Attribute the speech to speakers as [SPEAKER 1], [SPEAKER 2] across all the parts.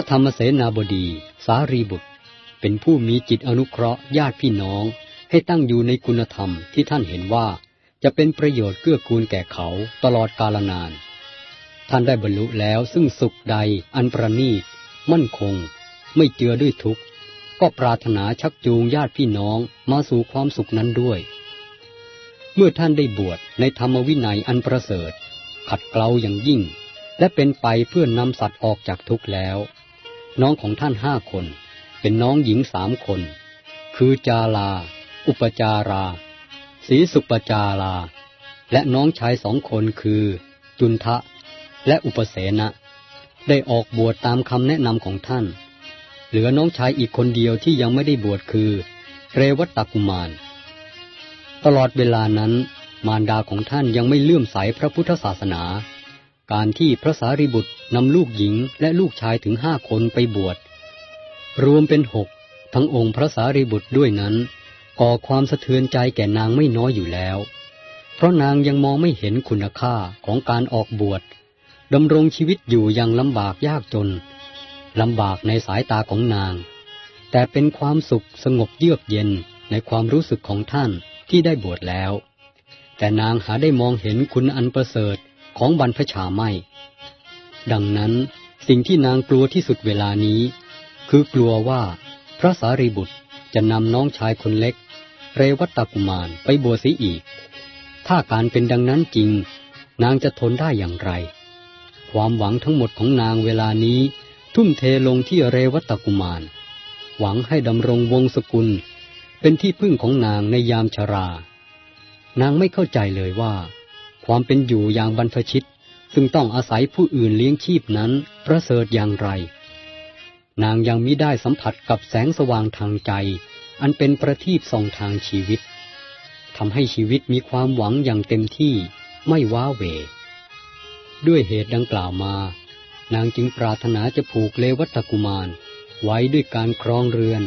[SPEAKER 1] พระธรรมเสนาบดี สารีบุตร เป็นผู้มีจิตอนุเคราะห์ญาติพี่น้อง ให้ตั้งอยู่ในคุณธรรมที่ท่านเห็นว่าจะเป็นประโยชน์เกื้อกูลแก่เขาตลอดกาลนาน ท่านได้บรรลุแล้วซึ่งสุขใดอันประณีต มั่นคง ไม่เจือด้วยทุกข์ ก็ปรารถนาชักจูงญาติพี่น้องมาสู่ความสุขนั้นด้วย เมื่อท่านได้บวชในธรรมวินัยอันประเสริฐ ขัดเกลาอย่างยิ่ง และเป็นไปเพื่อนนำสัตว์ออกจากทุกข์แล้ว น้องของท่านห้าคน เป็นน้องหญิงสามคน คือจาลาอุปจาราศรีสุปจารา และน้องชายสองคนคือ จุนทะ และอุปเสนะ ได้ออกบวชตามคำแนะนำของท่าน เหลือน้องชายอีกคนเดียวที่ยังไม่ได้บวชคือ เรวัตตกุมาร ตลอดเวลานั้น มารดาของท่านยังไม่เลื่อมใสพระพุทธศาสนา การที่พระสารีบุตรนำลูกหญิงและลูกชายถึงห้าคนไปบวช รวมเป็นหกทั้งองค์พระสารีบุตรด้วยนั้น ก่อความสะเทือนใจแก่นางไม่น้อยอยู่แล้ว เพราะนางยังมองไม่เห็นคุณค่าของการออกบวชดำรงชีวิตอยู่อย่างลำบากยากจนลำบากในสายตาของนาง แต่เป็นความสุขสงบเยือกเย็นในความรู้สึกของท่านที่ได้บวชแล้ว แต่นางหาได้มองเห็นคุณอันประเสริฐ ของบรรพชาไม่ ดังนั้นสิ่งที่นางกลัวที่สุดเวลานี้ คือกลัวว่าพระสารีบุตรจะนำน้องชายคนเล็ก เรวัตกุมารไปบวชสีอีก ถ้าการเป็นดังนั้นจริง นางจะทนได้อย่างไร ความหวังทั้งหมดของนางเวลานี้ ทุ่มเทลงที่เรวัตกุมาร หวังให้ดำรงวงศกุล เป็นที่พึ่งของนางในยามชรา นางไม่เข้าใจเลยว่า ความเป็นอยู่อย่างบรรพชิต ซึ่งต้องอาศัยผู้อื่นเลี้ยงชีพนั้นประเสริฐอย่างไร นางยังมิได้สัมผัสกับแสงสว่างทางใจ อันเป็นประทีปส่องทางชีวิตทำให้ชีวิตมีความหวังอย่างเต็มที่ไม่ว้าเหวด้วยเหตุดังกล่าวมา นางจึงปรารถนาจะผูกเลวัตกุมาร ไว้ด้วยการครองเรือน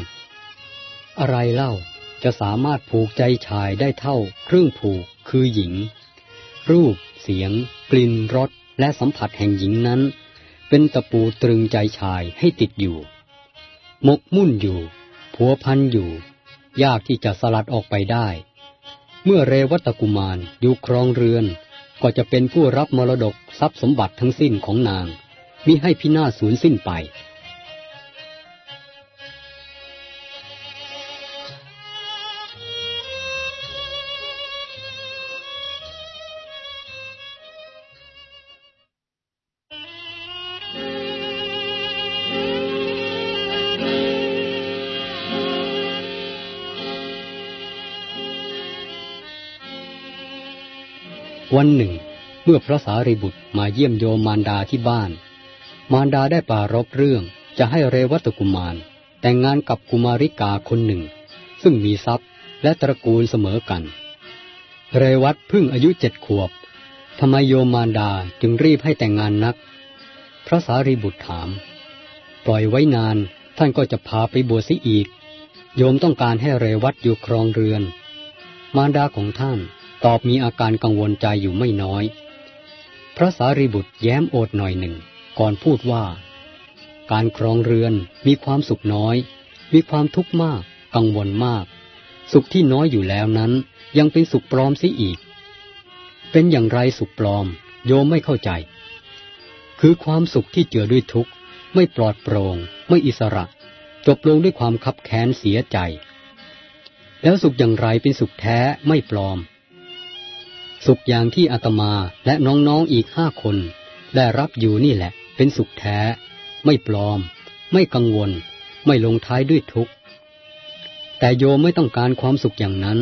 [SPEAKER 1] อะไรเล่าจะสามารถผูกใจชายได้เท่า เครื่องผูกคือหญิง รูป เสียง กลิ่นรสและสัมผัสแห่งหญิงนั้น เป็นตะปูตรึงใจชายให้ติดอยู่ มกมุ่นอยู่ ผัวพันอยู่ ยากที่จะสลัดออกไปได้ เมื่อเรวัตกุมารอยู่ครองเรือน ก็จะเป็นผู้รับมรดกทรัพย์สมบัติทั้งสิ้นของนางมิให้พินาศสูญสิ้นไป วันหนึ่ง เมื่อพระสารีบุตรมาเยี่ยมโยมมารดาที่บ้าน มารดาได้ปารบเรื่องจะให้เรวัตกุมาร แต่งงานกับกุมาริกาคนหนึ่ง ซึ่งมีทรัพย์และตระกูลเสมอกัน เรวัตเพิ่งอายุเจ็ดขวบทำไมโยมมารดาจึงรีบให้แต่งงานนัก พระสารีบุตรถาม ปล่อยไว้นานท่านก็จะพาไปบวชซิอีก โยมต้องการให้เรวัตอยู่ครองเรือน มารดาของท่าน ตอบมีอาการกังวลใจอยู่ไม่น้อย พระสารีบุตรแย้มโอดหน่อยหนึ่ง ก่อนพูดว่า การครองเรือนมีความสุขน้อย มีความทุกข์มาก กังวลมาก สุขที่น้อยอยู่แล้วนั้น ยังเป็นสุขปลอมเสียอีก เป็นอย่างไรสุขปลอม โยมไม่เข้าใจ คือความสุขที่เจือด้วยทุกข์ไม่ปลอดโปรง่งไม่อิสระ จบลงด้วยความคับแค้นเสียใจ แล้วสุขอย่างไรเป็นสุขแท้ไม่ปลอม สุขอย่างที่อาตมาและน้องๆอีกห้าคน ได้รับอยู่นี่แหละ เป็นสุขแท้ ไม่ปลอม ไม่กังวล ไม่ลงท้ายด้วยทุกข์ แต่โยมไม่ต้องการความสุขอย่างนั้น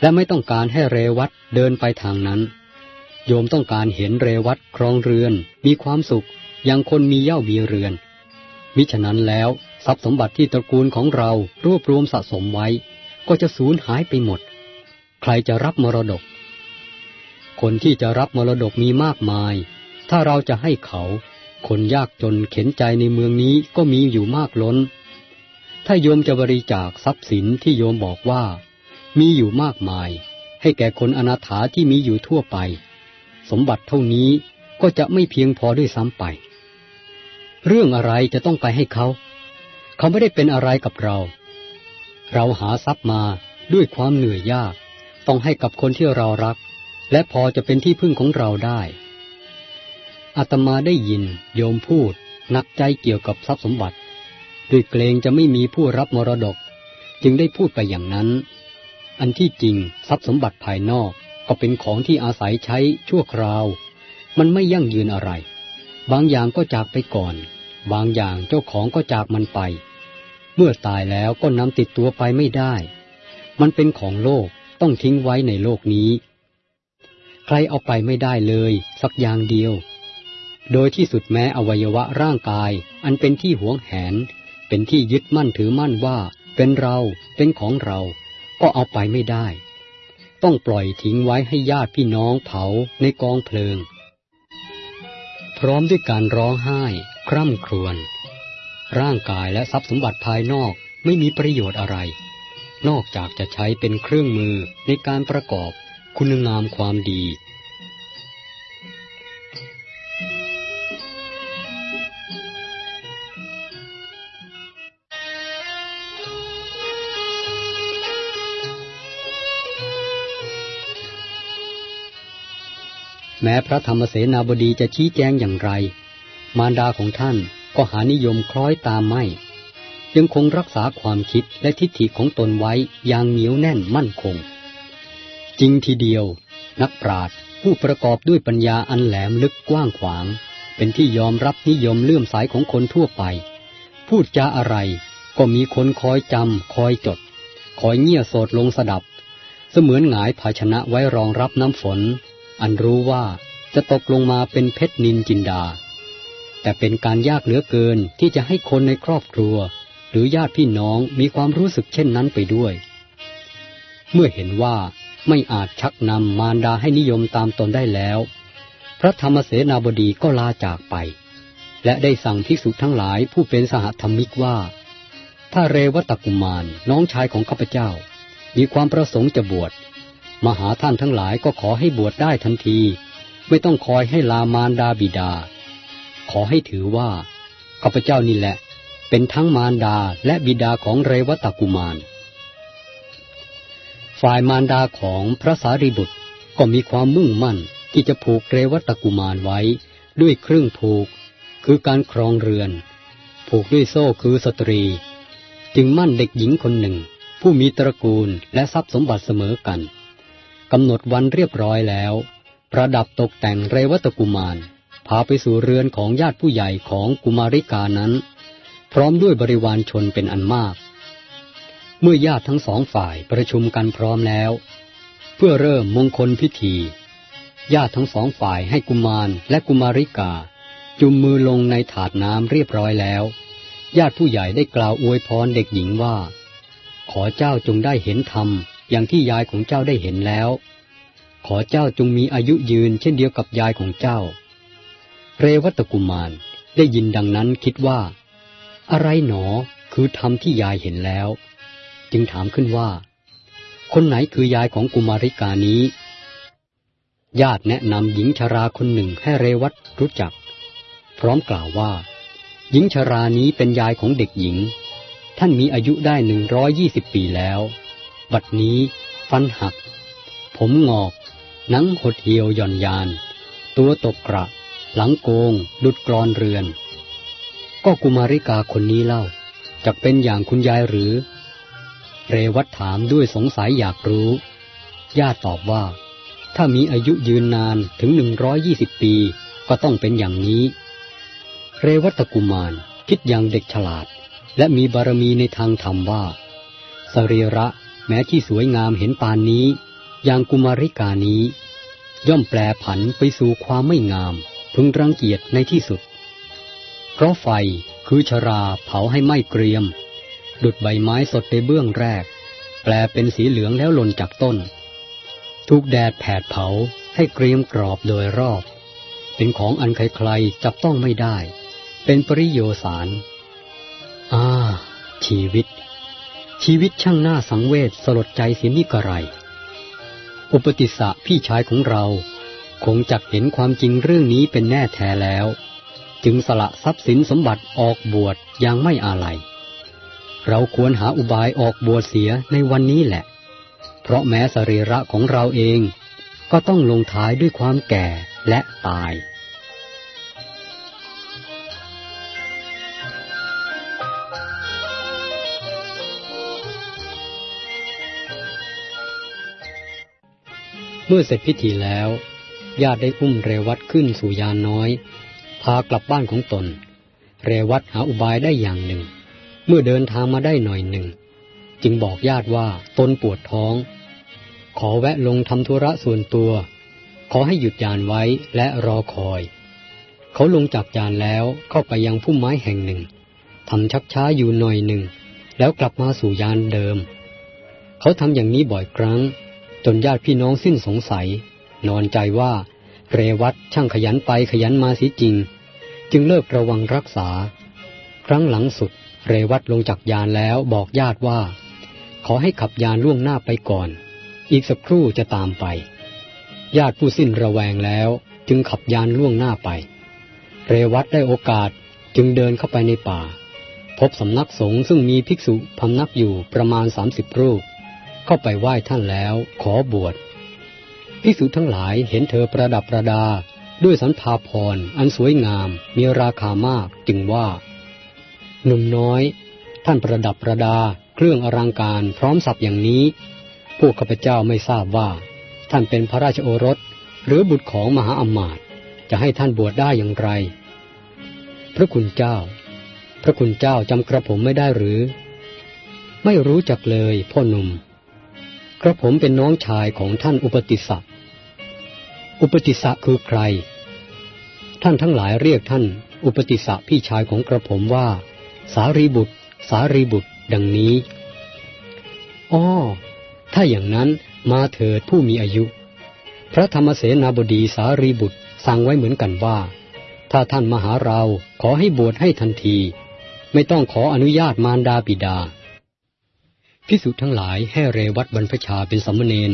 [SPEAKER 1] และไม่ต้องการให้เรวัตเดินไปทางนั้น โยมต้องการเห็นเรวัตครองเรือน มีความสุขอย่างคนมีเย่ามีเรือน มิฉะนั้นแล้วทรัพย์สมบัติที่ตระกูลของเรารวบรวมสะสมไว้ ก็จะสูญหายไปหมด ใครจะรับมรดก คนที่จะรับมรดกมีมากมาย ถ้าเราจะให้เขา คนยากจนเข็นใจในเมืองนี้ก็มีอยู่มากล้น ถ้าโยมจะบริจาคทรัพย์สินที่โยมบอกว่า มีอยู่มากมาย ให้แก่คนอนาถาที่มีอยู่ทั่วไป สมบัติเท่านี้ก็จะไม่เพียงพอด้วยซ้ำไป เรื่องอะไรจะต้องไปให้เขา เขาไม่ได้เป็นอะไรกับเรา เราหาทรัพย์มาด้วยความเหนื่อยยาก ต้องให้กับคนที่เรารัก และพอจะเป็นที่พึ่งของเราได้ อาตมาได้ยิน โยมพูดหนักใจเกี่ยวกับทรัพย์สมบัติ ด้วยเกรงจะไม่มีผู้รับมรดก จึงได้พูดไปอย่างนั้น อันที่จริงทรัพย์สมบัติภายนอกก็เป็นของที่อาศัยใช้ชั่วคราว มันไม่ยั่งยืนอะไร บางอย่างก็จากไปก่อน บางอย่างเจ้าของก็จากมันไป เมื่อตายแล้วก็นำติดตัวไปไม่ได้ มันเป็นของโลกต้องทิ้งไว้ในโลกนี้ ใครเอาไปไม่ได้เลย สักอย่างเดียว โดยที่สุดแม้อวัยวะร่างกาย อันเป็นที่หวงแหน เป็นที่ยึดมั่นถือมั่นว่า เป็นเราเป็นของเรา ก็เอาไปไม่ได้ ต้องปล่อยทิ้งไว้ให้ญาติพี่น้องเผาในกองเพลิง พร้อมด้วยการร้องไห้ คร่ำครวญร่างกายและทรัพย์สมบัติภายนอกไม่มีประโยชน์อะไร นอกจากจะใช้เป็นเครื่องมือในการประกอบ คุณงามความดี แม้พระธรรมเสนาบดีจะชี้แจงอย่างไร มารดาของท่านก็หานิยมคล้อยตามไม่ ยังคงรักษาความคิดและทิฏฐิของตนไว้อย่างเหนียวแน่นมั่นคง จริงทีเดียว นักปราชญ์ผู้ประกอบด้วยปัญญาอันแหลมลึกกว้างขวาง เป็นที่ยอมรับนิยมเลื่อมสายของคนทั่วไป พูดจาอะไรก็มีคนคอยจำคอยจด คอยเงี่ยโสดลงสดับ เสมือนหงายภาชนะไว้รองรับน้ำฝน อันรู้ว่าจะตกลงมาเป็นเพชรนินจินดา แต่เป็นการยากเหลือเกินที่จะให้คนในครอบครัว หรือญาติพี่น้องมีความรู้สึกเช่นนั้นไปด้วย เมื่อเห็นว่า ไม่อาจชักนำมารดาให้นิยมตามตนได้แล้ว พระธรรมเสนาบดีก็ลาจากไป และได้สั่งภิกษุทั้งหลายผู้เป็นสหธรรมิกว่า ถ้าเรวตกุมารน้องชายของข้าพเจ้า มีความประสงค์จะบวช มหาท่านทั้งหลายก็ขอให้บวชได้ทันที ไม่ต้องคอยให้ลามารดาบิดา ขอให้ถือว่าข้าพเจ้านี่แหละ เป็นทั้งมารดาและบิดาของเรวตกุมาร ฝ่ายมารดาของพระสารีบุตรก็มีความมุ่งมั่นที่จะผูกเรวัตกุมารไว้ ด้วยเครื่องผูก คือการครองเรือน ผูกด้วยโซ่คือสตรี จึงมั่นเด็กหญิงคนหนึ่ง ผู้มีตระกูลและทรัพย์สมบัติเสมอกันกำหนดวันเรียบร้อยแล้ว ประดับตกแต่งเรวัตกุมาร พาไปสู่เรือนของญาติผู้ใหญ่ของกุมาริกานั้น พร้อมด้วยบริวารชนเป็นอันมาก เมื่อญาติทั้งสองฝ่ายประชุมกันพร้อมแล้ว เพื่อเริ่มมงคลพิธี ญาติทั้งสองฝ่ายให้กุมารและกุมาริกา จุมมือลงในถาดน้ำเรียบร้อยแล้ว ญาติผู้ใหญ่ได้กล่าวอวยพรเด็กหญิงว่า ขอเจ้าจงได้เห็นธรรมอย่างที่ยายของเจ้าได้เห็นแล้ว ขอเจ้าจงมีอายุยืนเช่นเดียวกับยายของเจ้า เรวัตกุมารได้ยินดังนั้นคิดว่า อะไรหนอคือธรรมที่ยายเห็นแล้ว จึงถามขึ้นว่า คนไหนคือยายของกุมาริกานี้ ญาติแนะนำหญิงชราคนหนึ่งให้เรวัตรู้จัก พร้อมกล่าวว่า หญิงชรานี้เป็นยายของเด็กหญิง ท่านมีอายุได้หนึ่งร้อยยี่สิบปีแล้ว บัดนี้ฟันหัก ผมงอก หนังหดเหี่ยวหย่อนยาน ตัวตกกระ หลังโกงดุดกรอนเรือน ก็กุมาริกาคนนี้เล่าจะเป็นอย่างคุณยายหรือ เรวัตถามด้วยสงสัยอยากรู้ญาติตอบว่า ถ้ามีอายุยืนนานถึงหนึ่งร้อยยี่สิบปีก็ต้องเป็นอย่างนี้ เรวัตกุมารคิดอย่างเด็กฉลาด และมีบารมีในทางธรรมว่า สรีระแม้ที่สวยงามเห็นปานนี้ อย่างกุมาริกานี้ ย่อมแปลผันไปสู่ความไม่งาม พึงรังเกียจในที่สุด เพราะไฟคือชราเผาให้ไหม้เกรียม ดุดใบไม้สดในเบื้องแรก แปลเป็นสีเหลืองแล้วหล่นจากต้น ถูกแดดแผดเผาให้เกรียมกรอบโดยรอบ เป็นของอันใครๆจับต้องไม่ได้ เป็นปริโยสารอ่า ชีวิต ชีวิตช่างหน่าสังเวชสลดใจเสียนี่กระไร อุปติสสะพี่ชายของเรา คงจักเห็นความจริงเรื่องนี้เป็นแน่แท้แล้ว จึงสละทรัพย์สินสมบัติออกบวชอย่างไม่อาลัย เราควรหาอุบายออกบวชเสียในวันนี้แหละ เพราะแม้สรีระของเราเองก็ต้องลงท้ายด้วยความแก่และตายเมื่อเสร็จพิธีแล้ว ญาติได้อุ้มเรวัตขึ้นสู่ยานน้อย พากลับบ้านของตน เรวัตหาอุบายได้อย่างหนึ่ง เมื่อเดินทางมาได้หน่อยหนึ่ง จึงบอกญาติว่าตนปวดท้อง ขอแวะลงทำธุระส่วนตัว ขอให้หยุดยานไว้และรอคอย เขาลงจากยานแล้วเข้าไปยังพุ่มไม้แห่งหนึ่งทำชักช้าอยู่หน่อยหนึ่ง แล้วกลับมาสู่ยานเดิม เขาทำอย่างนี้บ่อยครั้ง จนญาติพี่น้องสิ้นสงสัย นอนใจว่า เรวัตช่างขยันไปขยันมาสิจริง จึงเลิกระวังรักษา ครั้งหลังสุด เรวัตลงจากยานแล้วบอกญาติว่า ขอให้ขับยานล่วงหน้าไปก่อน อีกสักครู่จะตามไป ญาติผู้สิ้นระแวงแล้วจึงขับยานล่วงหน้าไป เรวัตได้โอกาสจึงเดินเข้าไปในป่า พบสำนักสงฆ์ซึ่งมีภิกษุพำนักอยู่ประมาณสามสิบรูป เข้าไปไหว้ท่านแล้วขอบวชพิสุทั้งหลายเห็นเธอประดับประดา ด้วยสันพาพรอันสวยงามมีราคามากจึงว่า หนุ่มน้อย ท่านประดับประดา เครื่องอลังการพร้อมสับอย่างนี้ พวกข้าพเจ้าไม่ทราบว่า ท่านเป็นพระราชโอรส หรือบุตรของมหาอมาตย์จะให้ท่านบวชได้อย่างไร พระคุณเจ้า พระคุณเจ้าจำกระผมไม่ได้หรือ ไม่รู้จักเลยพ่อหนุ่ม กระผมเป็นน้องชายของท่านอุปติสะอุปติสะคือใคร ท่านทั้งหลายเรียกท่านอุปติสสะพี่ชายของกระผมว่า สารีบุตร สารีบุตร ดังนี้อ้อถ้าอย่างนั้นมาเถิดผู้มีอายุ พระธรรมเสนาบดีสารีบุตรสั่งไว้เหมือนกันว่า ถ้าท่านมาหาเราขอให้บวชให้ทันที ไม่ต้องขออนุญาตมารดาบิดาพิสุทั้งหลายให้เรวัตบรรพชาเป็นสมณเณร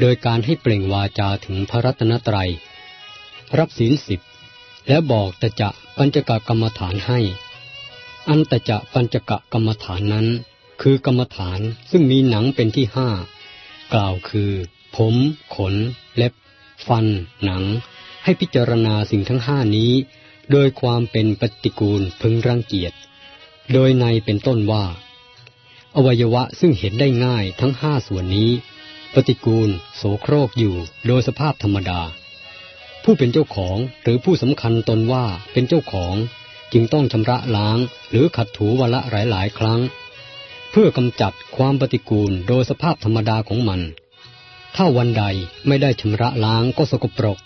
[SPEAKER 1] โดยการให้เปล่งวาจาถึงพระรัตนตรยัย รับศีลสิบ และบอกตะจะปัญจกกรรมฐานให้ อันตจะปัญจกะกรรมฐานนั้น คือกรรมฐานซึ่งมีหนังเป็นที่ห้ากล่าวคือ ผม ขน เล็บ ฟัน หนัง ให้พิจารณาสิ่งทั้งห้านี้ โดยความเป็นปฏิกูลพึงรังเกียจ โดยในเป็นต้นว่า อวัยวะซึ่งเห็นได้ง่ายทั้งห้าส่วนนี้ ปฏิกูล โสโครกอยู่โดยสภาพธรรมดา ผู้เป็นเจ้าของหรือผู้สำคัญตนว่าเป็นเจ้าของ จึงต้องชำระล้างหรือขัดถูวันละหลายๆ ครั้ง เพื่อกำจัดความปฏิกูลโดยสภาพธรรมดาของมัน ถ้าวันใดไม่ได้ชำระล้างก็สกปรก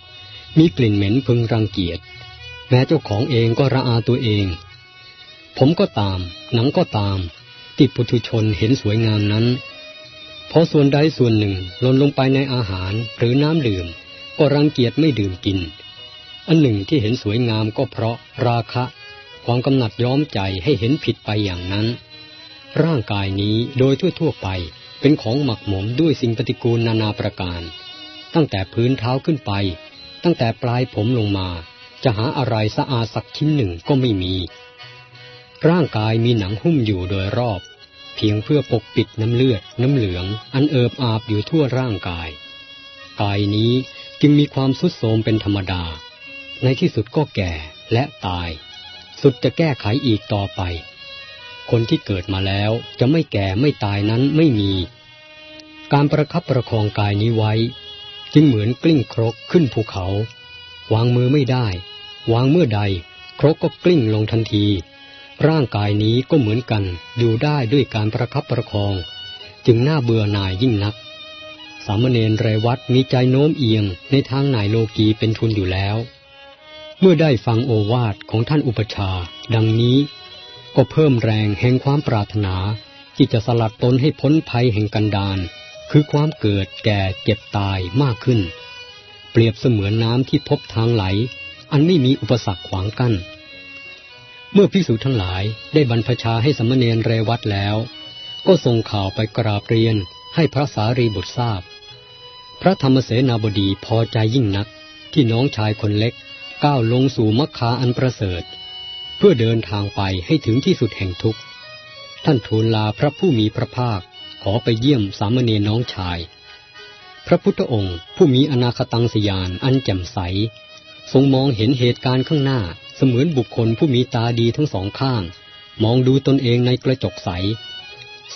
[SPEAKER 1] มีกลิ่นเหม็นพึงรังเกียจ แม้เจ้าของเองก็ระอาตัวเอง ผมก็ตาม หนังก็ตาม ที่ปุถุชนเห็นสวยงามนั้นพอส่วนใดส่วนหนึ่งหล่นลงไปในอาหารหรือน้ำดื่ม ก็รังเกียจไม่ดื่มกิน อันหนึ่งที่เห็นสวยงามก็เพราะราคะ ความกำหนัดย้อมใจให้เห็นผิดไปอย่างนั้น ร่างกายนี้โดยทั่วๆไปเป็นของหมักหมมด้วยสิ่งปฏิกูลนานาประการ ตั้งแต่พื้นเท้าขึ้นไป ตั้งแต่ปลายผมลงมา จะหาอะไรสะอาดสักชิ้นหนึ่งก็ไม่มี ร่างกายมีหนังหุ้มอยู่โดยรอบ เพียงเพื่อปกปิดน้ำเลือด น้ำเหลือง อันเอิบอาบอยู่ทั่วร่างกาย กายนี้จึงมีความสุดโทมเป็นธรรมดา ในที่สุดก็แก่และตาย สุดจะแก้ไขอีกต่อไป คนที่เกิดมาแล้วจะไม่แก่ไม่ตายนั้นไม่มี การประคับประคองกายนี้ไว้ จึงเหมือนกลิ้งครกขึ้นภูเขา วางมือไม่ได้ วางเมื่อใด ครกก็กลิ้งลงทันที ร่างกายนี้ก็เหมือนกันอยู่ได้ด้วยการประคับประคอง จึงน่าเบื่อหน่ายยิ่งนัก สามเณรไรวัดมีใจโน้มเอียงในทางนายโลกีเป็นทุนอยู่แล้ว เมื่อได้ฟังโอวาทของท่านอุปชา ดังนี้ ก็เพิ่มแรงแห่งความปรารถนา ที่จะสลัดตนให้พ้นภัยแห่งกันดานคือความเกิดแก่เจ็บตายมากขึ้น เปรียบเสมือนน้ำที่พบทางไหล อันไม่มีอุปสรรคขวางกัน้น เมื่อพิสูจทั้งหลายได้บรรพชาให้สมณเณรเรวัตแล้ว ก็ส่งข่าวไปกราบเรียนให้พระสารีบุตรทราบ พระธรรมเสนาบดีพอใจยิ่งนักที่น้องชายคนเล็ก ก้าวลงสู่มรรคาอันประเสริฐ เพื่อเดินทางไปให้ถึงที่สุดแห่งทุกข์ ท่านทูลลาพระผู้มีพระภาคขอไปเยี่ยมสามเณรน้องชาย พระพุทธองค์ผู้มีอนาคตังสยานอันแจ่มใส ทรงมองเห็นเหตุการณ์ข้างหน้าเสมือนบุคคลผู้มีตาดีทั้งสองข้าง มองดูตนเองในกระจกใส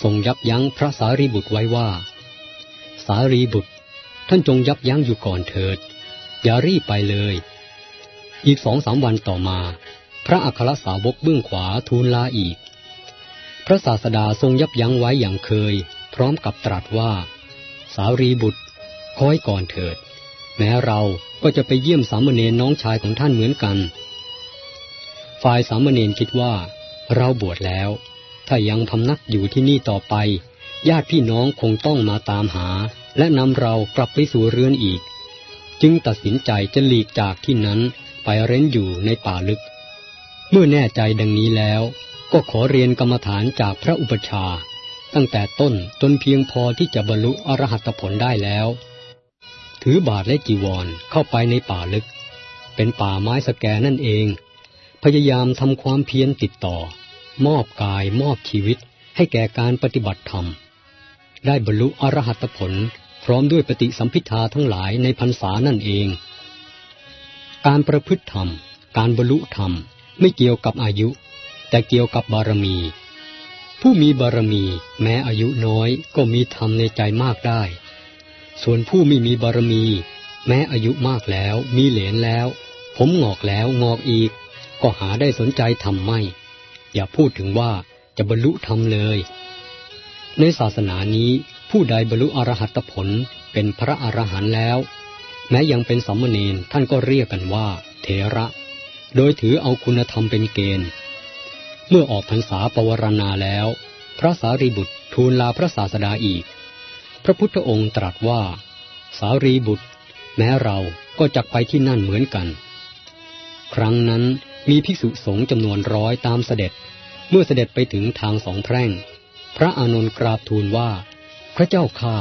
[SPEAKER 1] ทรงยับยั้งพระสารีบุตรไว้ว่า สารีบุตร ท่านจงยับยั้งอยู่ก่อนเถิด อย่ารีบไปเลย อีกสองสามวันต่อมา พระอัครสาวกเบื้องขวาทูลลาอีก พระศาสดาทรงยับยั้งไว้อย่างเคย พร้อมกับตรัสว่า สารีบุตรคอยก่อนเถิด แม้เราก็จะไปเยี่ยมสามเณรน้องชายของท่านเหมือนกัน ฝ่ายสามเณรคิดว่า เราบวชแล้ว ถ้ายังพำนักอยู่ที่นี่ต่อไป ญาติพี่น้องคงต้องมาตามหา และนำเรากลับไปสู่เรือนอีก จึงตัดสินใจจะหลีกจากที่นั้น ไปเร้นอยู่ในป่าลึก เมื่อแน่ใจดังนี้แล้วก็ขอเรียนกรรมฐานจากพระอุปชา ตั้งแต่ต้นจนเพียงพอที่จะบรรลุอรหัตผลได้แล้ว ถือบาทและจีวรเข้าไปในป่าลึก เป็นป่าไม้สแกนั่นเอง พยายามทำความเพียรติดต่อ มอบกายมอบชีวิตให้แก่การปฏิบัติธรรม ได้บรรลุอรหัตผลพร้อมด้วยปฏิสัมพิทาทั้งหลายในพรรษานั่นเอง การประพฤติธรรม การบรรลุธรรม ไม่เกี่ยวกับอายุ แต่เกี่ยวกับบารมี ผู้มีบารมีแม้อายุน้อยก็มีธรรมในใจมากได้ ส่วนผู้ไม่มีบารมี แม้อายุมากแล้วมีเหลนแล้ว ผมงอกแล้วงอกอีก ก็หาได้สนใจทำไม่ อย่าพูดถึงว่าจะบรรลุธรรมเลย ในศาสนานี้ผู้ใดบรรลุอรหัตผลเป็นพระอรหันต์แล้ว แม้ยังเป็นสัมมเนนท่านก็เรียกกันว่า เถระ โดยถือเอาคุณธรรมเป็นเกณฑ์ เมื่อออกพรรษาปวารณาแล้ว พระสารีบุตรทูลลาพระศาสดาอีก พระพุทธองค์ตรัสว่า สารีบุตร แม้เราก็จักไปที่นั่นเหมือนกัน ครั้งนั้นมีภิกษุสงฆ์จำนวนร้อยตามเสด็จ เมื่อเสด็จไปถึงทางสองแพร่ง พระอานนท์กราบทูลว่า พระเจ้าข้า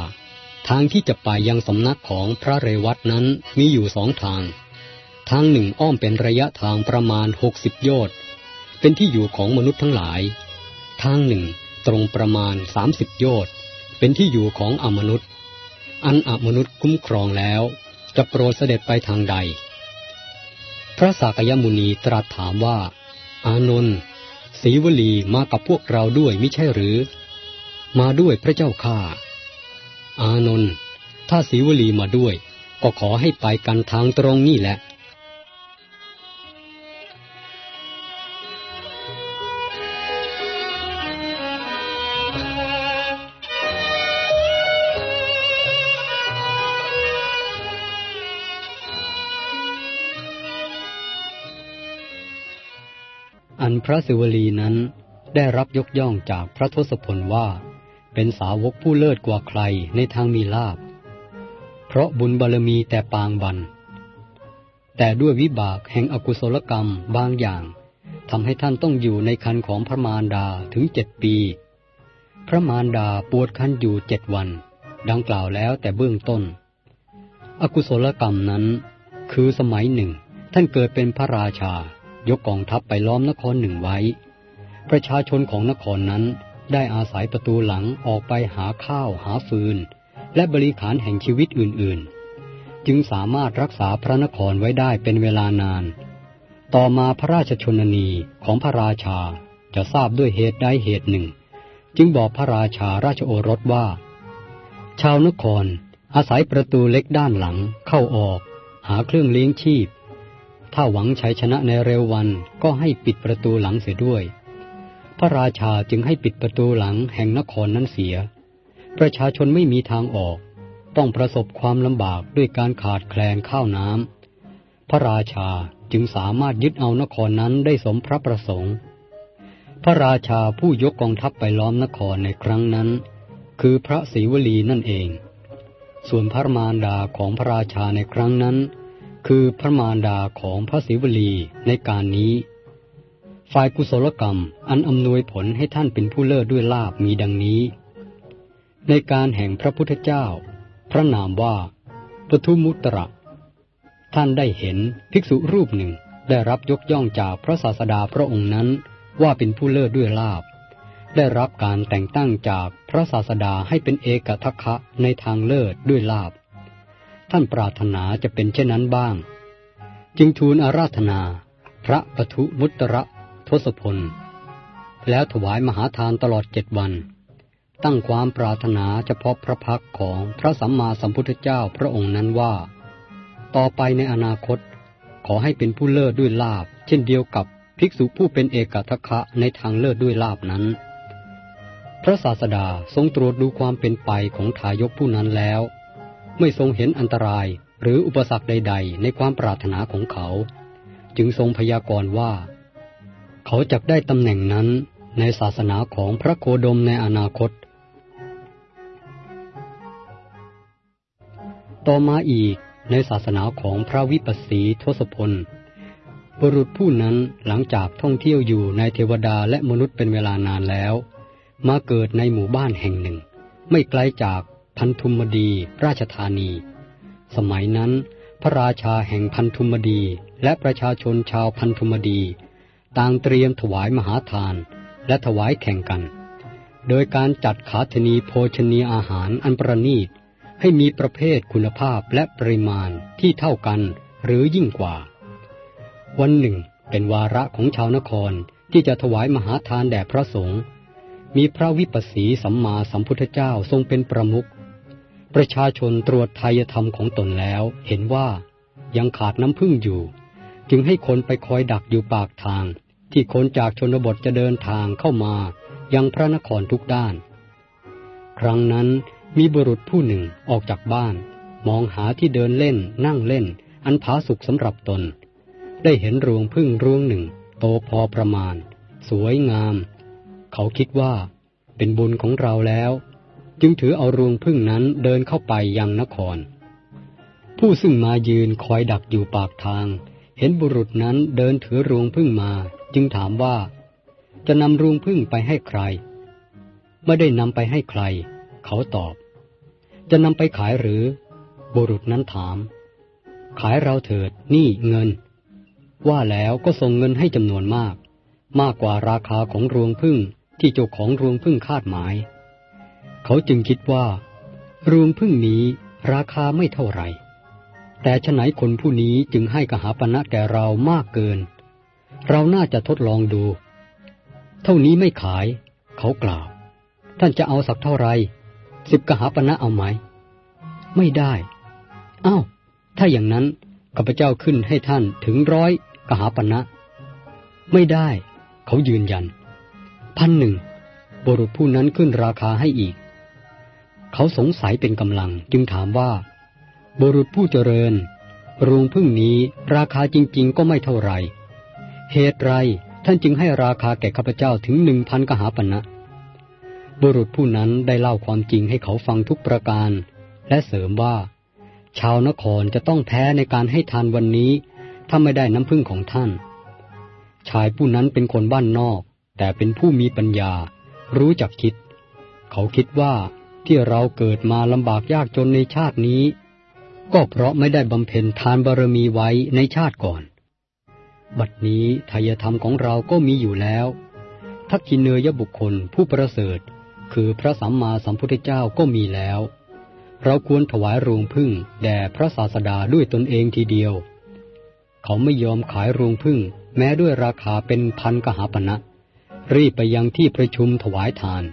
[SPEAKER 1] ทางที่จะไปยังสำนักของพระเรวัตนั้นมีอยู่สองทาง ทางหนึ่งอ้อมเป็นระยะทางประมาณหกสิบโยชน์ เป็นที่อยู่ของมนุษย์ทั้งหลาย ทางหนึ่งตรงประมาณสามสิบโยชน์ เป็นที่อยู่ของอมนุษย์ อันอมนุษย์คุ้มครองแล้วจะโปรดเสด็จไปทางใด พระสากยมุนีตรัสถามว่า อานนท์ศรีวลีมากับพวกเราด้วยม่ใช่หรือ มาด้วยพระเจ้าข้า อานนท์ถ้าศรีวลีมาด้วย ก็ขอให้ไปกันทางตรงนี่แหละอันพระศิวลีนั้นได้รับยกย่องจากพระทศพลว่า เป็นสาวกผู้เลิศกว่าใครในทางมีลาภเพราะบุญบารมีแต่ปางบัน แต่ด้วยวิบากแห่งอกุศลกรรมบางอย่างทำให้ท่านต้องอยู่ในคันของพระมารดาถึงเจ็ดปี พระมารดาปวดคันอยู่เจ็ดวัน ดังกล่าวแล้วแต่เบื้องต้น อกุศลกรรมนั้น คือสมัยหนึ่ง ท่านเกิดเป็นพระราชา ยกกองทัพไปล้อมนครหนึ่งไว้ ประชาชนของนครนั้น ได้อาศัยประตูหลังออกไปหาข้าวหาฟืน และบริขารแห่งชีวิตอื่นๆ จึงสามารถรักษาพระนครไว้ได้เป็นเวลานาน ต่อมาพระราชชนนีของพระราชาจะทราบด้วยเหตุใดเหตุหนึ่ง จึงบอกพระราชาราชโอรสว่า ชาวนครอาศัยประตูเล็กด้านหลังเข้าออก หาเครื่องเลี้ยงชีพ ถ้าหวังชัยชนะในเร็ววันก็ให้ปิดประตูหลังเสียด้วย พระราชาจึงให้ปิดประตูหลังแห่งนครนั้นเสีย ประชาชนไม่มีทางออก ต้องประสบความลำบากด้วยการขาดแคลนข้าวน้ำ พระราชาจึงสามารถยึดเอานครนั้นได้สมพระประสงค์ พระราชาผู้ยกกองทัพไปล้อมนครในครั้งนั้น คือพระศรีวลีนั่นเอง ส่วนพระมารดาของพระราชาในครั้งนั้น คือพระมารดาของพระศรีวลีในการนี้ ฝ่ายกุศลกรรมอันอำนวยผลให้ท่านเป็นผู้เลิศด้วยลาบมีดังนี้ ในการแห่งพระพุทธเจ้า พระนามว่าปทุมุตระท่านได้เห็นภิกษุรูปหนึ่งได้รับยกย่องจากพระศาสดาพระองค์นั้นว่าเป็นผู้เลิศด้วยลาบ ได้รับการแต่งตั้งจากพระศาสดาให้เป็นเอกทัคคะในทางเลิศด้วยลาบ ท่านปรารถนาจะเป็นเช่นนั้นบ้าง จึงทูลอาราธนา พระปทุมุตระ ทศพล แล้วถวายมหาทานตลอดเจ็ดวัน ตั้งความปรารถนาเฉพาะพระพักของพระสัมมาสัมพุทธเจ้าพระองค์นั้นว่า ต่อไปในอนาคตขอให้เป็นผู้เลิศด้วยลาบ เช่นเดียวกับภิกษุผู้เป็นเอกทัคคะในทางเลิศด้วยลาบนั้น พระศาสดาทรงตรวจดูความเป็นไปของทายกผู้นั้นแล้ว ไม่ทรงเห็นอันตรายหรืออุปสรรคใด ๆ ในความปรารถนาของเขา จึงทรงพยากรณ์ว่า เขาจะได้ตำแหน่งนั้นในศาสนาของพระโคดมในอนาคต ต่อมาอีกในศาสนาของพระวิปัสสีทศพล บุรุษผู้นั้นหลังจากท่องเที่ยวอยู่ในเทวดาและมนุษย์เป็นเวลานานแล้ว มาเกิดในหมู่บ้านแห่งหนึ่ง ไม่ไกลจากพันธุมดี ราชธานี สมัยนั้น พระราชาแห่งพันธุมดีและประชาชนชาวพันธุมดี ต่างเตรียมถวายมหาทานและถวายแข่งกัน โดยการจัดขาธนีโภชนีอาหารอันประณีต ให้มีประเภทคุณภาพและปริมาณที่เท่ากันหรือยิ่งกว่า วันหนึ่งเป็นวาระของชาวนครที่จะถวายมหาทานแด่พระสงฆ์มีพระวิปัสสีสัมมาสัมพุทธเจ้าทรงเป็นประมุขประชาชนตรวจทายธรรมของตนแล้วเห็นว่ายังขาดน้ำพึ่งอยู่ จึงให้คนไปคอยดักอยู่ปากทาง ที่คนจากชนบทจะเดินทางเข้ามายังพระนครทุกด้าน ครั้งนั้นมีบุรุษผู้หนึ่งออกจากบ้าน มองหาที่เดินเล่นนั่งเล่น อันผาสุกสำหรับตน ได้เห็นรวงพึ่งรวงหนึ่ง โตพอประมาณ สวยงาม เขาคิดว่าเป็นบุญของเราแล้ว จึงถือเอารวงพึ่งนั้นเดินเข้าไปยังนคร ผู้ซึ่งมายืนคอยดักอยู่ปากทาง เห็นบุรุษนั้นเดินถือรวงพึ่งมา จึงถามว่า จะนำรวงพึ่งไปให้ใคร ไม่ได้นำไปให้ใคร เขาตอบ จะนำไปขายหรือ บุรุษนั้นถาม ขายเราเถิด นี่เงิน ว่าแล้วก็ส่งเงินให้จำนวนมาก มากกว่าราคาของรวงพึ่งที่เจ้าของรวงพึ่งคาดหมาย เขาจึงคิดว่า รวงพึ่งนี้ราคาไม่เท่าไหร่ แต่ฉไหนคนผู้นี้จึงให้กหาปณะแก่เรามากเกิน เราน่าจะทดลองดู เท่านี้ไม่ขาย เขากล่าว ท่านจะเอาสักเท่าไรสิบกหาปณะเอาไหม ไม่ได้อ้าวถ้าอย่างนั้นข้าพเจ้าขึ้นให้ท่านถึงร้อยกหาปณะไม่ได้ เขายืนยัน พันหนึ่งบุรุษผู้นั้นขึ้นราคาให้อีก เขาสงสัยเป็นกำลังจึงถามว่า บุรุษผู้เจริญรวงพึ่งนี้ราคาจริง ๆ ก็ไม่เท่าไรเหตุไรท่านจึงให้ราคาแก่ข้าพเจ้าถึงหนึ่งพันกหาปณะบุรุษผู้นั้นได้เล่าความจริงให้เขาฟังทุกประการ และเสริมว่า ชาวนครจะต้องแพ้ในการให้ทานวันนี้ถ้าไม่ได้น้ำพึ่งของท่าน ชายผู้นั้นเป็นคนบ้านนอก แต่เป็นผู้มีปัญญา รู้จักคิด เขาคิดว่าที่เราเกิดมาลำบากยากจนในชาตินี้ ก็เพราะไม่ได้บำเพ็ญทานบารมีไว้ในชาติก่อน บัดนี้ทายธรรมของเราก็มีอยู่แล้ว ทักกินเนยบุคคลผู้ประเสริฐ คือพระสัมมาสัมพุทธเจ้าก็มีแล้ว เราควรถวายรวงพึ่งแด่พระศาสดาด้วยตนเองทีเดียว เขาไม่ยอมขายรวงพึ่ง แม้ด้วยราคาเป็นพันกหาปณะรีบไปยังที่ประชุมถวายทาน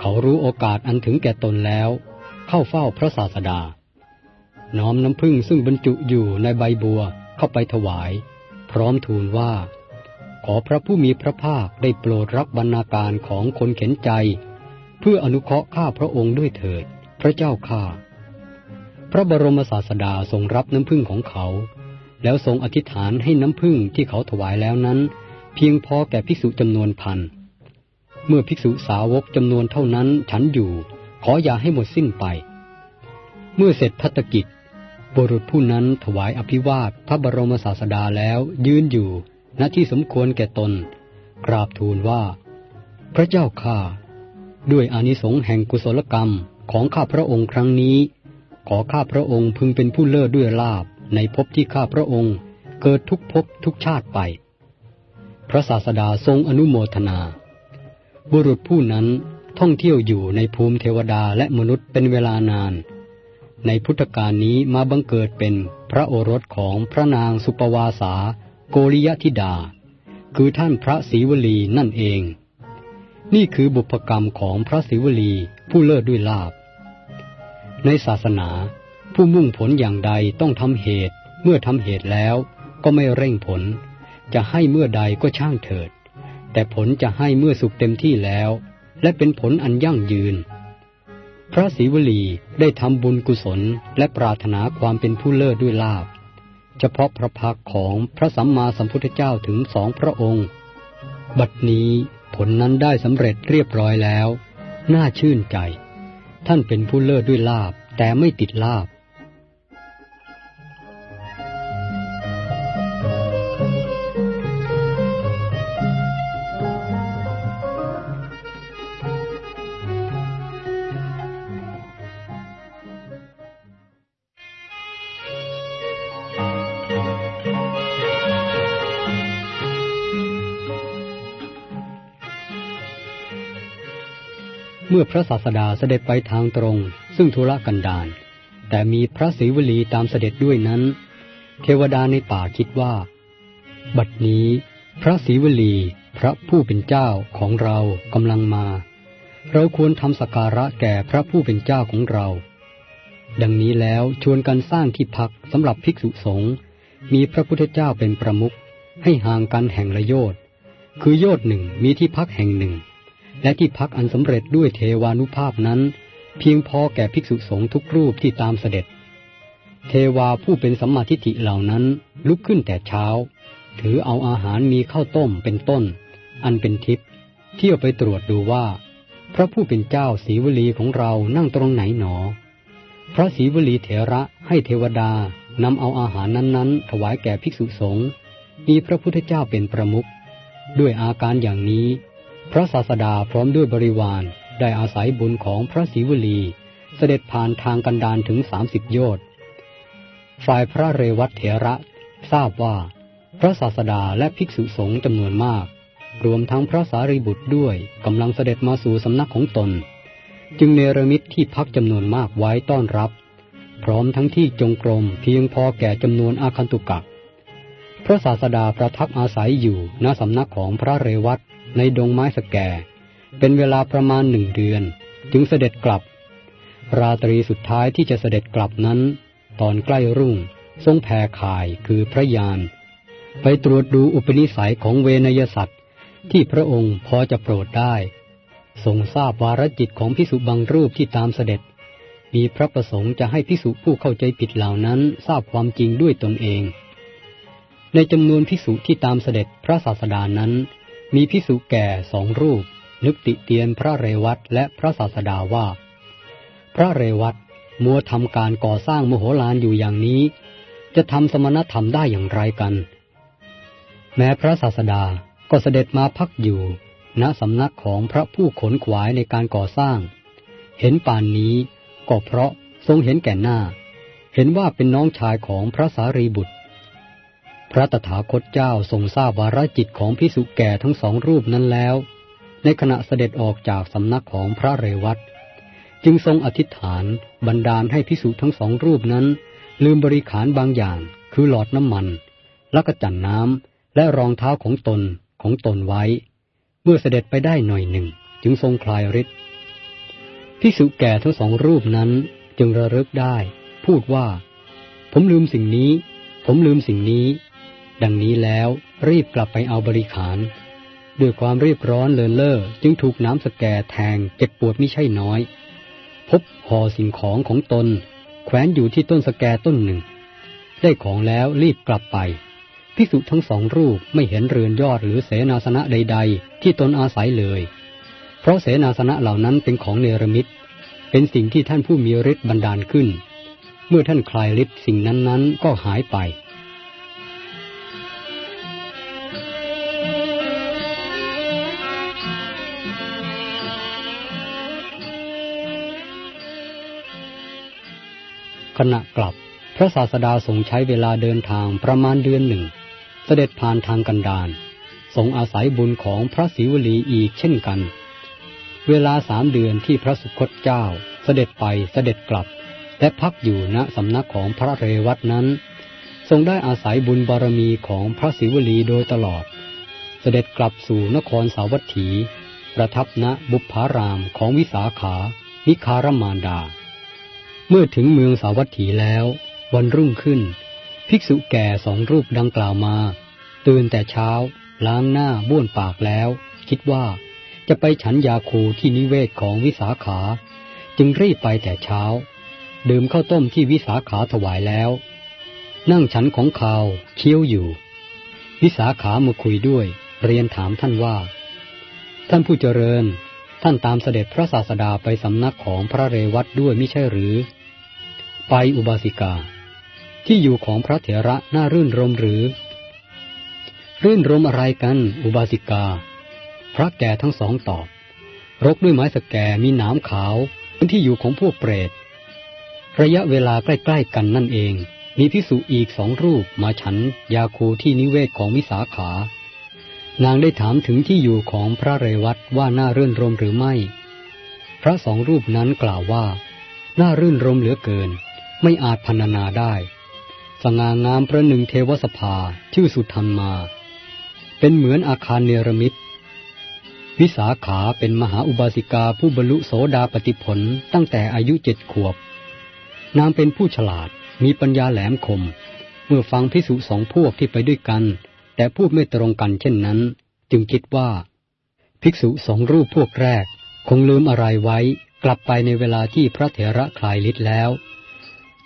[SPEAKER 1] เขารู้โอกาสอันถึงแก่ตนแล้ว เข้าเฝ้าพระศาสดา น้อมน้ำพึ่งซึ่งบรรจุอยู่ในใบบัวเข้าไปถวาย พร้อมทูลว่า ขอพระผู้มีพระภาคได้โปรดรับบรรณาการของคนเข็นใจ เพื่ออนุเคราะห์ข้าพระองค์ด้วยเถิด พระเจ้าข้าพระบรมศาสดาทรงรับน้ำพึ่งของเขา แล้วทรงอธิษฐานให้น้ำพึ่งที่เขาถวายแล้วนั้น เพียงพอแก่ภิกษุจำนวนพันเมื่อภิกษุสาวกจำนวนเท่านั้นฉันอยู่ ขออย่าให้หมดสิ้นไป เมื่อเสร็จพัตกิจ บุรุษผู้นั้นถวายอภิวาทพระบรมศาสดาแล้วยืนอยู่ ณที่สมควรแก่ตน กราบทูลว่า พระเจ้าข้าด้วยอานิสงส์แห่งกุศลกรรมของข้าพระองค์ครั้งนี้ ขอข้าพระองค์พึงเป็นผู้เลิศด้วยลาบในภพที่ข้าพระองค์ เกิดทุกภพทุกชาติไป พระศาสดาทรงอนุโมทนา บุรุษผู้นั้นท่องเที่ยวอยู่ในภูมิเทวดาและมนุษย์เป็นเวลานาน ในพุทธกาลนี้มาบังเกิดเป็นพระโอรสของพระนางสุปวาสา โกริยธิดา คือท่านพระศรีวลีนั่นเอง นี่คือบุพกรรมของพระศรีวลีผู้เลิศด้วยลาบ ในศาสนา ผู้มุ่งผลอย่างใดต้องทำเหตุ เมื่อทำเหตุแล้วก็ไม่เร่งผล จะให้เมื่อใดก็ช่างเถิด แต่ผลจะให้เมื่อสุขเต็มที่แล้ว และเป็นผลอันยั่งยืน พระศรีวลีได้ทำบุญกุศลและปรารถนาความเป็นผู้เลิศด้วยลาบ เฉพาะพระพักของพระสัมมาสัมพุทธเจ้าถึงสองพระองค์ บัดนี้ผลนั้นได้สำเร็จเรียบร้อยแล้ว น่าชื่นใจ ท่านเป็นผู้เลิศด้วยลาบแต่ไม่ติดลาบ มื่อพระศาสดาเสด็จไปทางตรง ซึ่งธุระกันดารแต่มีพระศรีวลีตามเสด็จด้วยนั้น เทวดาในป่าคิดว่า บัดนี้ พระศรีวลีพระผู้เป็นเจ้าของเรากำลังมา เราควรทำสการะแก่พระผู้เป็นเจ้าของเรา ดังนี้แล้วชวนกันสร้างที่พักสำหรับภิกษุสงฆ์มีพระพุทธเจ้าเป็นประมุขให้ห่างกันแห่งละโยชน์คือโยชน์หนึ่งมีที่พักแห่งหนึ่ง และที่พักอันสำเร็จด้วยเทวานุภาพนั้น เพียงพอแก่ภิกษุสงฆ์ทุกรูปที่ตามเสด็จ เทวาผู้เป็นสัมมาทิฏฐิเหล่านั้นลุกขึ้นแต่เช้า ถือเอาอาหารมีข้าวต้มเป็นต้น อันเป็นทิพย์เที่ยวไปตรวจดูว่า พระผู้เป็นเจ้าศรีวลีของเรานั่งตรงไหนหนอ พระศรีวลีเถระให้เทวดานำเอาอาหารนั้นๆ ถวายแก่ภิกษุสงฆ์มีพระพุทธเจ้าเป็นประมุขด้วยอาการอย่างนี้ พระศาสดาพร้อมด้วยบริวารได้อาศัยบุญของพระศรีวลีเสด็จผ่านทางกันดานถึงสามสิบโยชน์ฝ่ายพระเรวัตเถระทราบว่า พระศาสดาและภิกษุสงฆ์จำนวนมาก รวมทั้งพระสารีบุตรด้วยกำลังเสด็จมาสู่สำนักของตน จึงเนรมิตที่พักจำนวนมากไว้ต้อนรับ พร้อมทั้งที่จงกรมเพียงพอแก่จำนวนอาคันตุกะพระศาสดาประทับอาศัยอยู่ณสำนักของพระเรวัต ในดงไม้สแกเป็นเวลาประมาณหนึ่งเดือน จึงเสด็จกลับ ราตรีสุดท้ายที่จะเสด็จกลับนั้น ตอนใกล้รุ่ง ทรงแผ่ข่ายคือพระยาน ไปตรวจดูอุปนิสัยของเวนยสัตว์ที่พระองค์พอจะโปรดได้ทรงทราบวาระจิตของพิสุบางรูปที่ตามเสด็จ มีพระประสงค์จะให้พิสุผู้เข้าใจผิดเหล่านั้นทราบความจริงด้วยตนเอง ในจำนวนพิสุที่ตามเสด็จพระศาสดานั้น มีพิสุแก่สองรูป นึกติเตียนพระเรวัตและพระศาสดาว่า พระเรวัตมัวทำการก่อสร้างมโหฬารอยู่อย่างนี้ จะทำสมณธรรมได้อย่างไรกัน แม้พระศาสดาก็เสด็จมาพักอยู่ณสำนักของพระผู้ขนขวายในการก่อสร้าง เห็นป่านนี้ก็เพราะทรงเห็นแก่หน้า เห็นว่าเป็นน้องชายของพระสารีบุตร พระตถาคตเจ้าทรงทราบวาระจิตของพิสุแก่ทั้งสองรูปนั้นแล้ว ในขณะเสด็จออกจากสำนักของพระเรวัตจึงทรงอธิษฐานบันดาลให้พิสุทั้งสองรูปนั้น ลืมบริขารบางอย่าง คือหลอดน้ำมัน และกระจันน้ำและรองเท้าของตนของตนไว้ เมื่อเสด็จไปได้หน่อยหนึ่ง จึงทรงคลายฤทธิ์พิสุแก่ทั้งสองรูปนั้นจึงระลึกได้ พูดว่า ผมลืมสิ่งนี้ ผมลืมสิ่งนี้ ดังนี้แล้วรีบกลับไปเอาบริขาร ด้วยความรีบร้อนเลินเล่อจึงถูกน้ำสแกแทงเจ็บปวดไม่ใช่น้อย พบห่อสิ่งของของตน แขวนอยู่ที่ต้นสแกต้นหนึ่ง ได้ของแล้วรีบกลับไปพิสุทั้งสองรูปไม่เห็นเรือนยอดหรือเสนาสนะใด ๆ ที่ตนอาศัยเลย เพราะเสนาสนะเหล่านั้นเป็นของเนรมิตเป็นสิ่งที่ท่านผู้มีฤทธิ์บันดาลขึ้น เมื่อท่านคลายฤทธิ์สิ่งนั้นๆ ก็หายไป ขณะกลับ พระศาสดาทรงใช้เวลาเดินทางประมาณเดือนหนึ่ง เสด็จผ่านทางกันดารทรงอาศัยบุญของพระศิวลีอีกเช่นกัน เวลาสามเดือนที่พระสุคตเจ้า เสด็จไปเสด็จกลับ และพักอยู่ณสำนักของพระเรวัตนั้น ทรงได้อาศัยบุญบารมีของพระศิวลีโดยตลอด เสด็จกลับสู่นครสาวัตถี ประทับณบุพารามของวิสาขา นิคารมานดา เมื่อถึงเมืองสาวัตถีแล้ว วันรุ่งขึ้น ภิกษุแก่สองรูปดังกล่าวมา ตื่นแต่เช้า ล้างหน้าบ้วนปากแล้ว คิดว่าจะไปฉันยาคูที่นิเวศของวิสาขา จึงรีบไปแต่เช้า ดื่มข้าวต้มที่วิสาขาถวายแล้ว นั่งฉันของเขาเคี้ยวอยู่ วิสาขามาคุยด้วย เรียนถามท่านว่า ท่านผู้เจริญ ท่านตามเสด็จพระศาสดาไปสำนักของพระเรวัตด้วยไม่ใช่หรือ ไปอุบาสิกา ที่อยู่ของพระเถระน่ารื่นรมหรือ รื่นรมอะไรกันอุบาสิกา พระแก่ทั้งสองตอบ รกด้วยไม้สแกมีหนามขาวเป็นที่อยู่ของพวกเปรต ระยะเวลาใกล้ๆกันนั่นเอง มีพิสุอีกสองรูปมาฉันยาคูที่นิเวศของวิสาขา นางได้ถามถึงที่อยู่ของพระเรวัตว่าน่ารื่นรมหรือไม่ พระสองรูปนั้นกล่าวว่าน่ารื่นรมเหลือเกิน ไม่อาจพรรณนาได้ สง่างามประหนึ่งเทวสภาชื่อสุธรรมมา เป็นเหมือนอาคารเนรมิตวิสาขาเป็นมหาอุบาสิกาผู้บรรลุโสดาปติผลตั้งแต่อายุเจ็ดขวบ นางเป็นผู้ฉลาดมีปัญญาแหลมคม เมื่อฟังพิสุสองพวกที่ไปด้วยกัน แต่พูดไม่ตรงกันเช่นนั้น จึงคิดว่า ภิกษุสองรูปพวกแรก คงลืมอะไรไว้ กลับไปในเวลาที่พระเถระคลายฤทธิ์แล้ว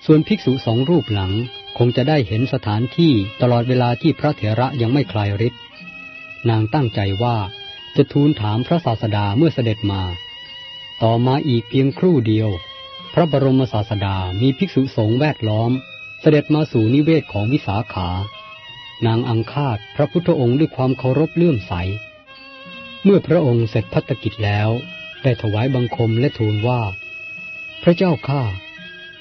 [SPEAKER 1] ส่วนภิกษุสองรูปหลังคงจะได้เห็นสถานที่ตลอดเวลาที่พระเถระยังไม่คลายฤทธิ์นางตั้งใจว่าจะทูลถามพระศาสดาเมื่อเสด็จมา ต่อมาอีกเพียงครู่เดียว พระบรมศาสดามีภิกษุสงฆ์แวดล้อม เสด็จมาสู่นิเวศของวิสาขา นางอังคาดพระพุทธองค์ด้วยความเคารพเลื่อมใส เมื่อพระองค์เสร็จพัฒกิจแล้ว ได้ถวายบังคมและทูลว่า พระเจ้าข้า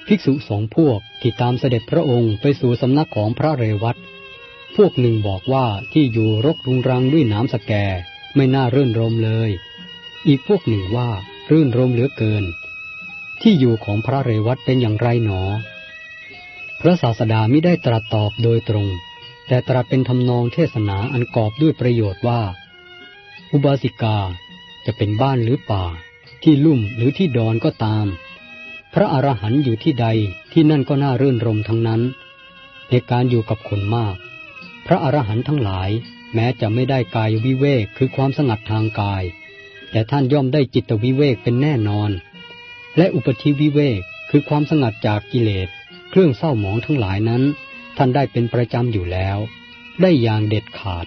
[SPEAKER 1] ภิกษุสองพวกที่ตามเสด็จพระองค์ไปสู่สำนักของพระเรวัตพวกหนึ่งบอกว่าที่อยู่รกรุงรังด้วยน้ำสแกไม่น่ารื่นรมเลย อีกพวกหนึ่งว่ารื่นรมเหลือเกิน ที่อยู่ของพระเรวัตเป็นอย่างไรหนอ พระศาสดาไม่ได้ตรัสตอบโดยตรง แต่ตรัสเป็นทำนองเทศนาอันกอบด้วยประโยชน์ว่า อุบาสิกาจะเป็นบ้านหรือป่า ที่ลุ่มหรือที่ดอนก็ตาม พระอรหันต์อยู่ที่ใดที่นั่นก็น่ารื่นรมทั้งนั้น ในการอยู่กับคนมาก พระอรหันต์ทั้งหลาย แม้จะไม่ได้กายวิเวกคือความสงัดทางกาย แต่ท่านย่อมได้จิตวิเวกเป็นแน่นอน และอุปธิวิเวกคือความสงัดจากกิเลส เครื่องเศร้าหมองทั้งหลายนั้น ท่านได้เป็นประจำอยู่แล้ว ได้อย่างเด็ดขาด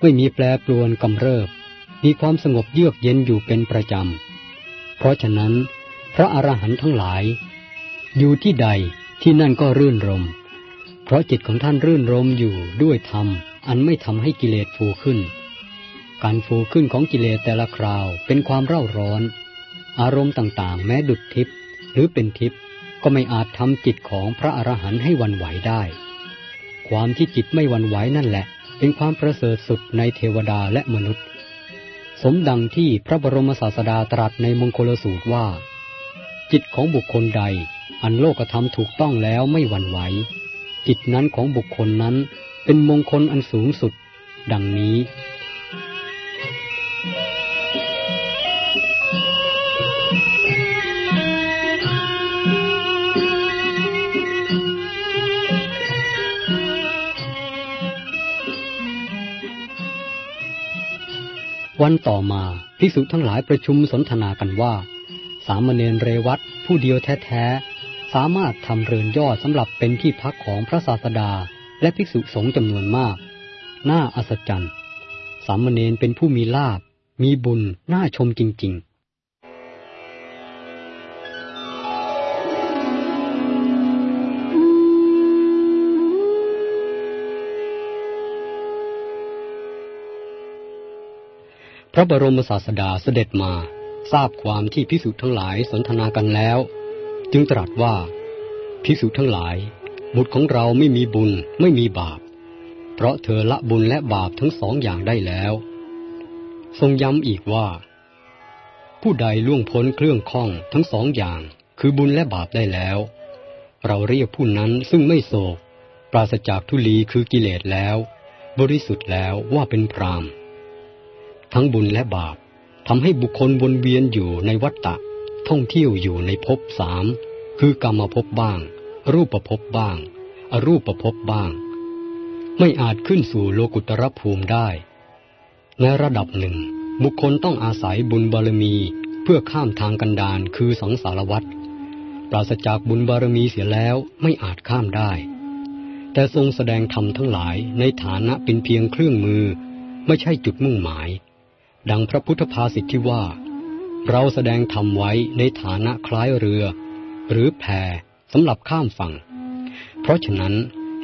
[SPEAKER 1] ไม่มีแปรปรวนกำเริบ มีความสงบเยือกเย็นอยู่เป็นประจำเพราะฉะนั้น พระอรหันต์ทั้งหลาย อยู่ที่ใดที่นั่นก็รื่นรม เพราะจิตของท่านรื่นรมอยู่ด้วยธรรม อันไม่ทำให้กิเลสฟูขึ้น การฟูขึ้นของกิเลสแต่ละคราวเป็นความเร่าร้อน อารมณ์ต่างๆ แม้ดุดทิพย์หรือเป็นทิพย์ก็ไม่อาจทำจิตของพระอรหันต์ให้วันไหวได้ ความที่จิตไม่วันไหวนั่นแหละ เป็นความประเสริฐสุดในเทวดาและมนุษย์ สมดังที่พระบรมศาสดาตรัสในมงคลสูตรว่า จิตของบุคคลใด อันโลกธรรมถูกต้องแล้วไม่หวั่นไหว จิตนั้นของบุคคลนั้นเป็นมงคลอันสูงสุด ดังนี้วันต่อมาภิกษุทั้งหลายประชุมสนทนากันว่า สามเณรเรวัตผู้เดียวแท้สามารถทำเรือนยอดสำหรับเป็นที่พักของพระศาสดา และภิกษุสงฆ์จำนวนมาก น่าอัศจรรย์ สามเณรเป็นผู้มีลาบ มีบุญ น่าชมจริง ๆพระบรมศาสดาเสด็จมา ทราบความที่พิสุทั้งหลายสนทนากันแล้ว จึงตรัสว่าพิสุทั้งหลาย บุตรของเราไม่มีบุญไม่มีบาป เพราะเธอละบุญและบาปทั้งสองอย่างได้แล้ว ทรงย้ำอีกว่า ผู้ใดล่วงพ้นเครื่องข้องทั้งสองอย่าง คือบุญและบาปได้แล้ว เราเรียกผู้นั้นซึ่งไม่โศก ปราศจากทุลีคือกิเลสแล้ว บริสุทธิ์แล้วว่าเป็นพรามทั้งบุญและบาป ทำให้บุคคลวนเวียนอยู่ในวัฏฏะท่องเที่ยวอยู่ในภพสามคือกรรมภพบ้าง รูปภพบ้าง อรูปภพบ้าง ไม่อาจขึ้นสู่โลกุตรภูมิได้ ในระดับหนึ่ง บุคคลต้องอาศัยบุญบารมีเพื่อข้ามทางกันดานคือสังสารวัฏปราศจากบุญบารมีเสียแล้วไม่อาจข้ามได้ แต่ทรงแสดงธรรมทั้งหลายในฐานะเป็นเพียงเครื่องมือ ไม่ใช่จุดมุ่งหมาย ดังพระพุทธภาษิตที่ว่า เราแสดงธรรมไว้ในฐานะคล้ายเรือ หรือแพสำหรับข้ามฝั่ง เพราะฉะนั้น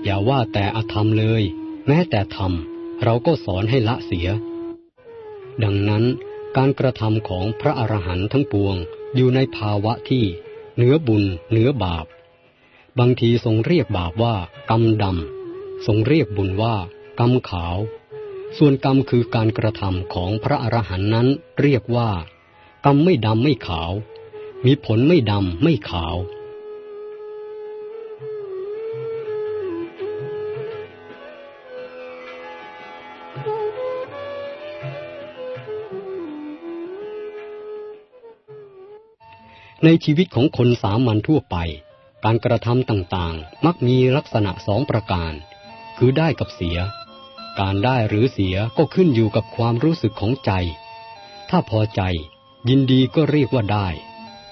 [SPEAKER 1] อย่าว่าแต่อธรรมเลย แม้แต่ธรรมเราก็สอนให้ละเสีย ดังนั้นการกระทำของพระอรหันต์ทั้งปวงอยู่ในภาวะที่เนื้อบุญเนื้อบาป บางทีทรงเรียกบาปว่ากรรมดำทรงเรียกบุญว่ากรรมขาว ส่วนกรรมคือการกระทำของพระอรหันต์นั้นเรียกว่า กรรมไม่ดำไม่ขาว มีผลไม่ดำไม่ขาว ในชีวิตของคนสามัญทั่วไป การกระทำต่างๆ มักมีลักษณะสองประการ คือได้กับเสีย การได้หรือเสียก็ขึ้นอยู่กับความรู้สึกของใจ ถ้าพอใจ ยินดีก็เรียกว่าได้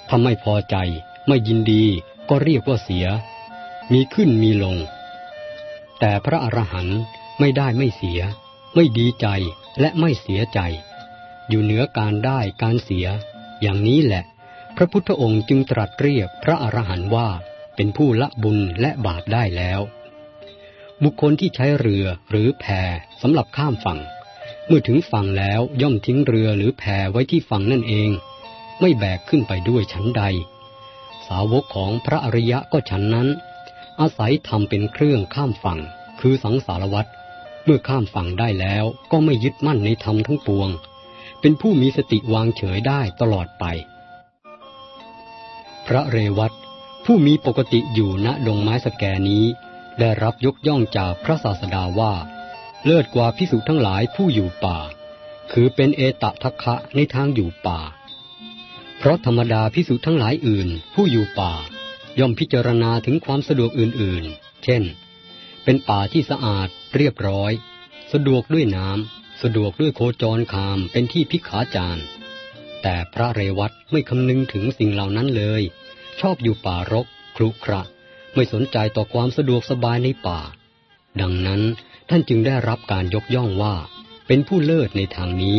[SPEAKER 1] ถ้าไม่พอใจ ไม่ยินดีก็เรียกว่าเสีย มีขึ้นมีลง แต่พระอรหันต์ไม่ได้ไม่เสีย ไม่ดีใจและไม่เสียใจ อยู่เหนือการได้การเสีย อย่างนี้แหละ พระพุทธองค์จึงตรัสเรียกพระอรหันต์ว่าเป็นผู้ละบุญและบาปได้แล้ว บุคคลที่ใช้เรือหรือแพสำหรับข้ามฝั่ง เมื่อถึงฝั่งแล้วย่อมทิ้งเรือหรือแพไว้ที่ฝั่งนั่นเอง ไม่แบกขึ้นไปด้วยชั้นใด สาวกของพระอริยะก็ฉันนั้น อาศัยทำเป็นเครื่องข้ามฝั่ง คือสังสารวัตรเมื่อข้ามฝั่งได้แล้วก็ไม่ยึดมั่นในธรรมทั้งปวง เป็นผู้มีสติวางเฉยได้ตลอดไป พระเรวัตผู้มีปกติอยู่ณดงไม้สแกนี้ ได้รับยกย่องจากพระศาสดาว่า เลิศกว่าพิสุทั้งหลายผู้อยู่ป่า คือเป็นเอตทัคคะในทางอยู่ป่า เพราะธรรมดาพิสุทั้งหลายอื่น ผู้อยู่ป่า ย่อมพิจารณาถึงความสะดวกอื่นๆ เช่น เป็นป่าที่สะอาดเรียบร้อย สะดวกด้วยน้ำสะดวกด้วยโคจรคามเป็นที่พิขาจารแต่พระเรวัตไม่คำนึงถึงสิ่งเหล่านั้นเลย ชอบอยู่ป่ารกครุขระ ไม่สนใจต่อความสะดวกสบายในป่า ดังนั้นท่านจึงได้รับการยกย่องว่าเป็นผู้เลิศในทางนี้